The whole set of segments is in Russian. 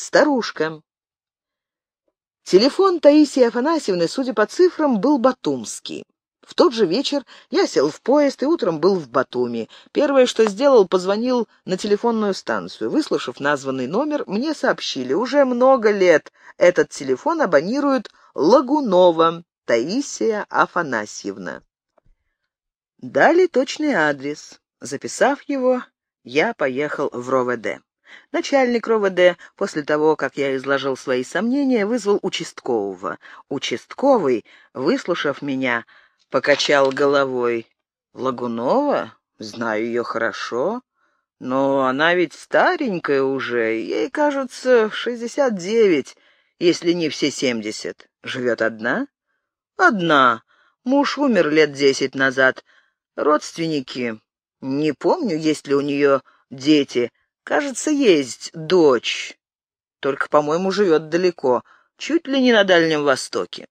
Старушка. Телефон Таисии Афанасьевны, судя по цифрам, был батумский. В тот же вечер я сел в поезд и утром был в Батуми. Первое, что сделал, позвонил на телефонную станцию. Выслушав названный номер, мне сообщили, уже много лет этот телефон абонирует Лагунова Таисия Афанасьевна. Дали точный адрес. Записав его, я поехал в РОВД. Начальник РОВД, после того, как я изложил свои сомнения, вызвал участкового. Участковый, выслушав меня, покачал головой. «Лагунова? Знаю ее хорошо. Но она ведь старенькая уже, ей, кажется, шестьдесят девять, если не все семьдесят. Живет одна?» «Одна. Муж умер лет десять назад. Родственники. Не помню, есть ли у нее дети. Кажется, есть дочь. Только, по-моему, живет далеко, чуть ли не на Дальнем Востоке.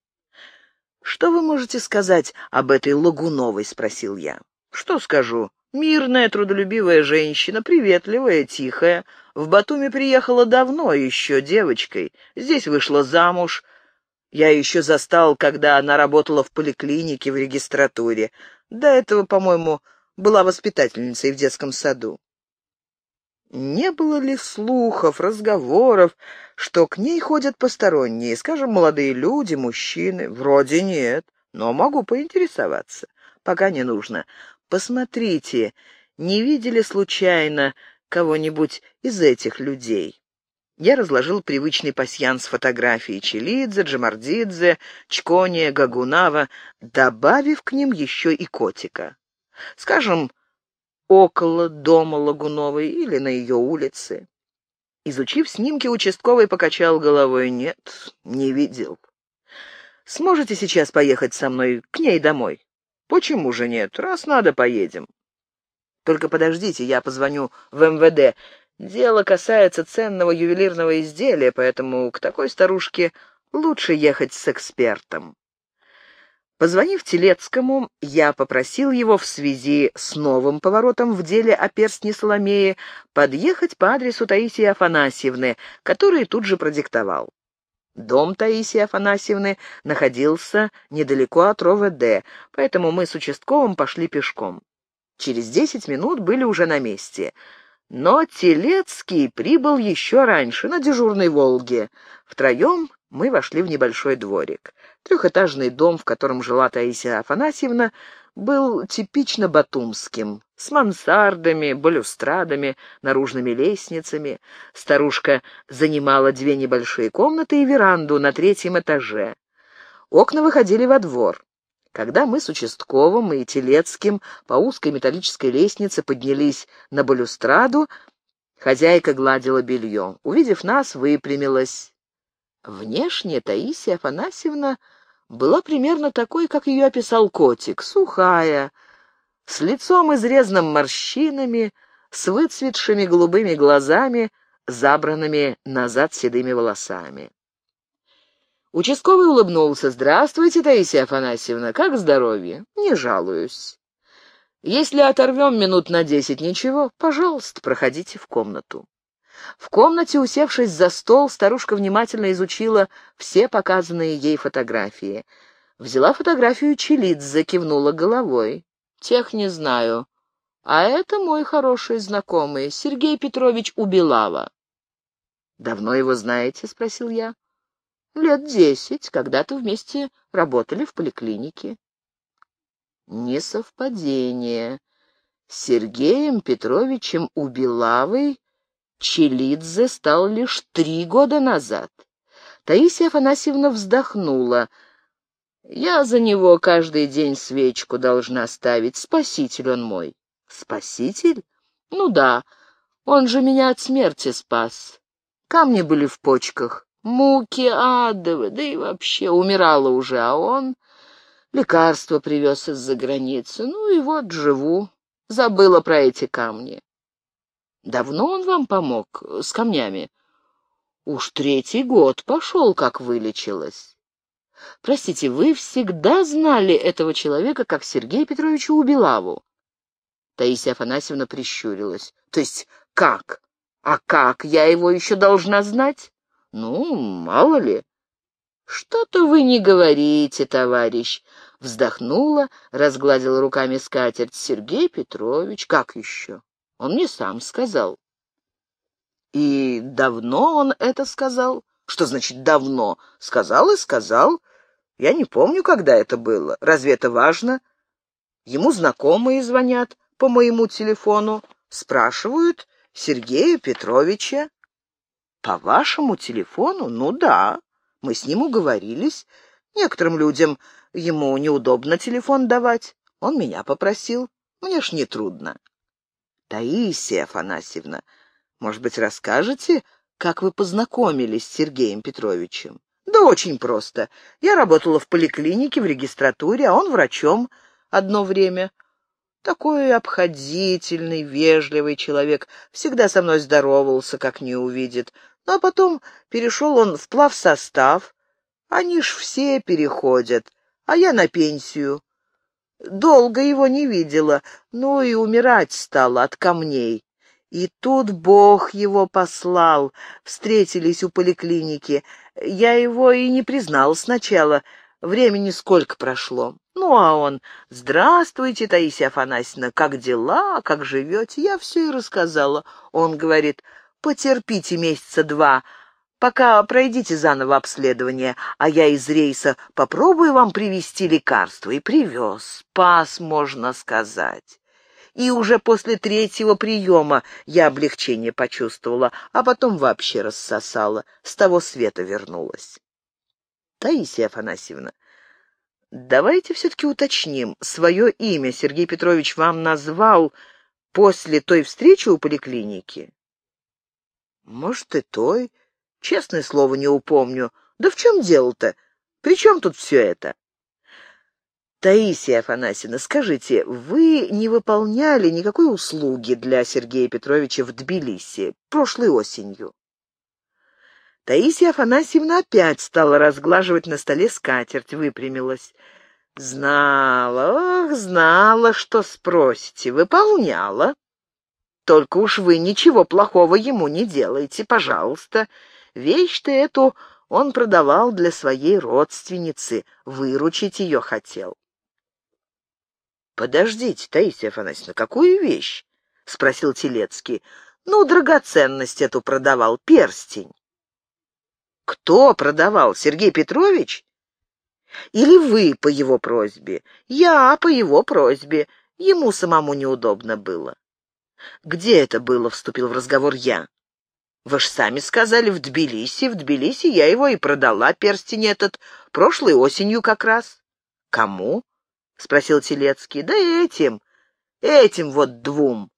«Что вы можете сказать об этой Лагуновой?» — спросил я. «Что скажу? Мирная, трудолюбивая женщина, приветливая, тихая. В Батуми приехала давно, еще девочкой. Здесь вышла замуж. Я еще застал, когда она работала в поликлинике в регистратуре. До этого, по-моему, была воспитательницей в детском саду. Не было ли слухов, разговоров, что к ней ходят посторонние, скажем, молодые люди, мужчины? Вроде нет, но могу поинтересоваться. Пока не нужно. Посмотрите, не видели случайно кого-нибудь из этих людей? Я разложил привычный пасьянс фотографии Челидзе, Джамардидзе, Чкония, Гагунава, добавив к ним еще и котика. Скажем, около дома Лагуновой или на ее улице. Изучив снимки, участковый покачал головой. Нет, не видел. Сможете сейчас поехать со мной к ней домой? Почему же нет? Раз надо, поедем. Только подождите, я позвоню в МВД. Дело касается ценного ювелирного изделия, поэтому к такой старушке лучше ехать с экспертом. Позвонив Телецкому, я попросил его в связи с новым поворотом в деле о перстне Соломеи подъехать по адресу Таисии Афанасьевны, который тут же продиктовал. Дом Таисии Афанасьевны находился недалеко от РОВД, поэтому мы с участковым пошли пешком. Через десять минут были уже на месте. Но Телецкий прибыл еще раньше, на дежурной «Волге». Втроем мы вошли в небольшой дворик. Трехэтажный дом, в котором жила Таисия Афанасьевна, был типично батумским, с мансардами, балюстрадами, наружными лестницами. Старушка занимала две небольшие комнаты и веранду на третьем этаже. Окна выходили во двор. Когда мы с участковым и Телецким по узкой металлической лестнице поднялись на балюстраду, хозяйка гладила белье. Увидев нас, выпрямилась. Внешне Таисия Афанасьевна была примерно такой, как ее описал котик, сухая, с лицом изрезанным морщинами, с выцветшими голубыми глазами, забранными назад седыми волосами. Участковый улыбнулся. «Здравствуйте, Таисия Афанасьевна. Как здоровье?» «Не жалуюсь. Если оторвем минут на десять, ничего, пожалуйста, проходите в комнату». В комнате, усевшись за стол, старушка внимательно изучила все показанные ей фотографии. Взяла фотографию Челидзе, кивнула головой. «Тех не знаю. А это мой хороший знакомый, Сергей Петрович Убилава». «Давно его знаете?» — спросил я. «Лет десять. Когда-то вместе работали в поликлинике». «Несовпадение. Сергеем Петровичем Убилавой Челидзе стал лишь три года назад. Таисия Афанасьевна вздохнула. «Я за него каждый день свечку должна ставить. Спаситель он мой». «Спаситель? Ну да, он же меня от смерти спас. Камни были в почках, муки адовы, да и вообще умирала уже, а он лекарство привез из-за границы. Ну и вот живу, забыла про эти камни». Давно он вам помог э, с камнями? Уж третий год пошел, как вылечилась. Простите, вы всегда знали этого человека как Сергея Петровича Убилаву? Таисия Афанасьевна прищурилась. То есть как? А как я его еще должна знать? Ну, мало ли. Что-то вы не говорите, товарищ. Вздохнула, разгладила руками скатерть. Сергей Петрович, как еще? Он мне сам сказал. И давно он это сказал? Что значит «давно»? Сказал и сказал. Я не помню, когда это было. Разве это важно? Ему знакомые звонят по моему телефону, спрашивают Сергея Петровича. По вашему телефону? Ну да. Мы с ним уговорились. Некоторым людям ему неудобно телефон давать. Он меня попросил. Мне ж не трудно. Таисия Афанасьевна, может быть, расскажете, как вы познакомились с Сергеем Петровичем? Да очень просто. Я работала в поликлинике, в регистратуре, а он врачом одно время. Такой обходительный, вежливый человек, всегда со мной здоровался, как не увидит. Ну, а потом перешел он в плавсостав. Они ж все переходят, а я на пенсию. Долго его не видела, ну и умирать стала от камней. И тут Бог его послал. Встретились у поликлиники. Я его и не признал сначала. Времени сколько прошло. Ну, а он, «Здравствуйте, Таисия Афанасьевна, как дела, как живете?» Я все и рассказала. Он говорит, «Потерпите месяца два, пока пройдите заново обследование, а я из рейса попробую вам привезти лекарство». И привез. Спас, можно сказать и уже после третьего приема я облегчение почувствовала, а потом вообще рассосала, с того света вернулась. Таисия Афанасьевна, давайте все-таки уточним, свое имя Сергей Петрович вам назвал после той встречи у поликлиники? Может, и той. Честное слово, не упомню. Да в чем дело-то? При чем тут все это? Таисия Афанасьевна, скажите, вы не выполняли никакой услуги для Сергея Петровича в Тбилиси прошлой осенью? Таисия Афанасьевна опять стала разглаживать на столе скатерть, выпрямилась. Знала, ох, знала, что спросите, выполняла. Только уж вы ничего плохого ему не делаете, пожалуйста. Вещь-то эту он продавал для своей родственницы, выручить ее хотел. «Подождите, Таисия Афанасьевна, какую вещь?» — спросил Телецкий. «Ну, драгоценность эту продавал, перстень». «Кто продавал? Сергей Петрович?» «Или вы по его просьбе?» «Я по его просьбе. Ему самому неудобно было». «Где это было?» — вступил в разговор я. «Вы ж сами сказали, в Тбилиси. В Тбилиси я его и продала, перстень этот, прошлой осенью как раз». «Кому?» — спросил Телецкий. «Да этим, этим вот двум».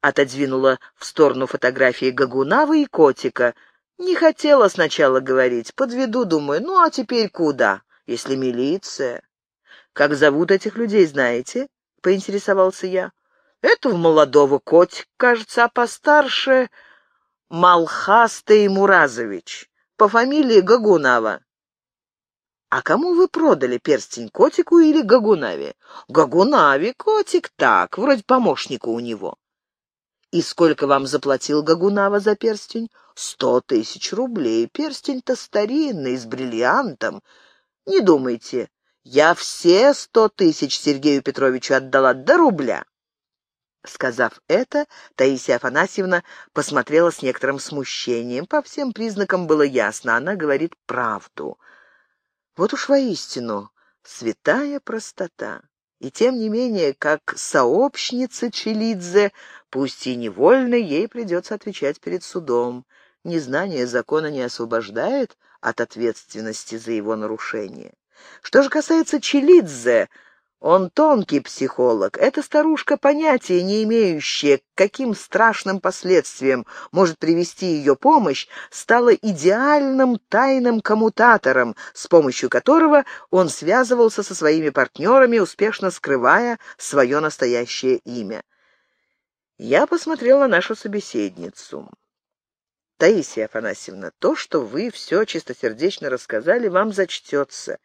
Отодвинула в сторону фотографии Гагунавы и котика. Не хотела сначала говорить. Подведу, думаю, ну а теперь куда, если милиция? «Как зовут этих людей, знаете?» — поинтересовался я. «Этого молодого котик, кажется, а постарше Малхастый Муразович, по фамилии Гагунава. «А кому вы продали перстень, котику или Гагунаве?» «Гагунаве, котик, так, вроде помощника у него». «И сколько вам заплатил Гагунава за перстень?» «Сто тысяч рублей. Перстень-то старинный, с бриллиантом. Не думайте, я все сто тысяч Сергею Петровичу отдала до рубля». Сказав это, Таисия Афанасьевна посмотрела с некоторым смущением. По всем признакам было ясно, она говорит правду — вот уж воистину святая простота. И тем не менее, как сообщница Челидзе, пусть и невольно, ей придется отвечать перед судом. Незнание закона не освобождает от ответственности за его нарушение. Что же касается Челидзе, он тонкий психолог. Эта старушка, понятия не имеющая, к каким страшным последствиям может привести ее помощь, стала идеальным тайным коммутатором, с помощью которого он связывался со своими партнерами, успешно скрывая свое настоящее имя. Я посмотрела на нашу собеседницу. «Таисия Афанасьевна, то, что вы все чистосердечно рассказали, вам зачтется».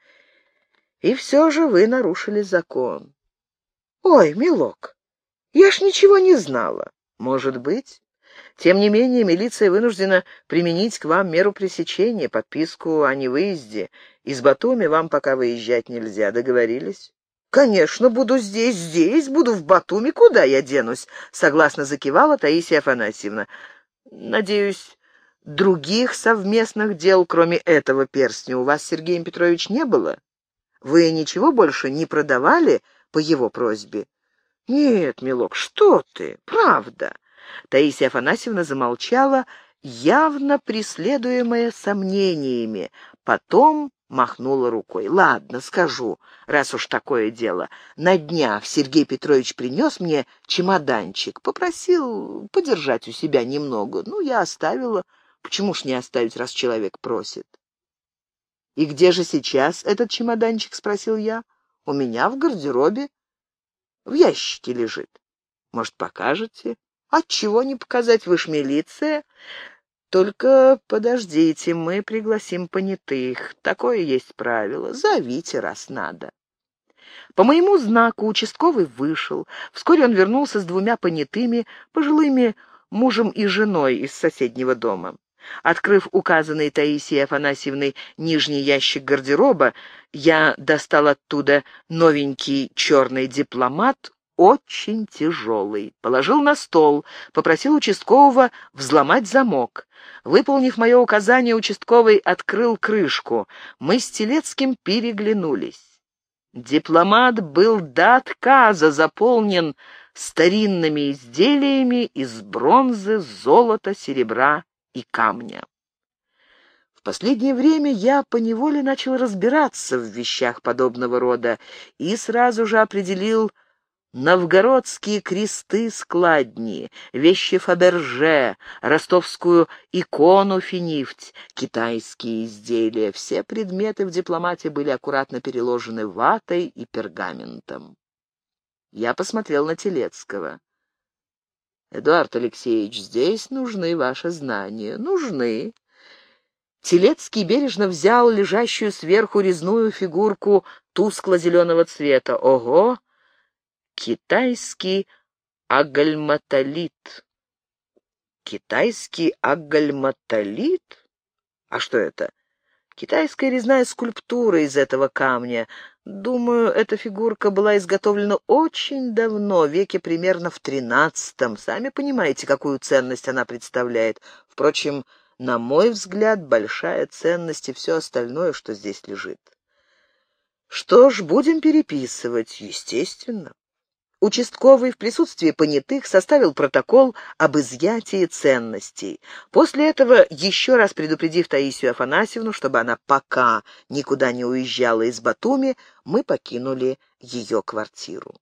И все же вы нарушили закон. Ой, милок, я ж ничего не знала. Может быть. Тем не менее, милиция вынуждена применить к вам меру пресечения, подписку о невыезде. Из Батуми вам пока выезжать нельзя. Договорились?» «Конечно, буду здесь, здесь, буду в Батуми. Куда я денусь?» — согласно закивала Таисия Афанасьевна. «Надеюсь, других совместных дел, кроме этого перстня, у вас, Сергей Петрович, не было? Вы ничего больше не продавали по его просьбе?» «Нет, милок, что ты, правда». Таисия Афанасьевна замолчала, явно преследуемая сомнениями. Потом махнула рукой. «Ладно, скажу, раз уж такое дело. На днях Сергей Петрович принес мне чемоданчик, попросил подержать у себя немного. Ну, я оставила. Почему ж не оставить, раз человек просит?» «И где же сейчас этот чемоданчик?» — спросил я. «У меня в гардеробе. В ящике лежит. Может, покажете?» «Отчего не показать? Вы ж милиция?» Только подождите, мы пригласим понятых. Такое есть правило. Зовите, раз надо. По моему знаку участковый вышел. Вскоре он вернулся с двумя понятыми, пожилыми мужем и женой из соседнего дома. Открыв указанный Таисией Афанасьевной нижний ящик гардероба, я достал оттуда новенький черный дипломат, очень тяжелый. Положил на стол, попросил участкового взломать замок. Выполнив мое указание, участковый открыл крышку. Мы с Телецким переглянулись. Дипломат был до отказа заполнен старинными изделиями из бронзы, золота, серебра и камня. В последнее время я поневоле начал разбираться в вещах подобного рода и сразу же определил новгородские кресты-складни, вещи Фаберже, ростовскую икону Финифть, китайские изделия. Все предметы в дипломате были аккуратно переложены ватой и пергаментом. Я посмотрел на Телецкого. «Эдуард Алексеевич, здесь нужны ваши знания. Нужны». Телецкий бережно взял лежащую сверху резную фигурку тускло-зеленого цвета. «Ого! Китайский агальматолит. Китайский агальматолит? А что это? Китайская резная скульптура из этого камня. Думаю, эта фигурка была изготовлена очень давно, веке примерно в тринадцатом. Сами понимаете, какую ценность она представляет. Впрочем, на мой взгляд, большая ценность и все остальное, что здесь лежит. Что ж, будем переписывать, естественно. Участковый в присутствии понятых составил протокол об изъятии ценностей. После этого, еще раз предупредив Таисию Афанасьевну, чтобы она пока никуда не уезжала из Батуми, мы покинули ее квартиру.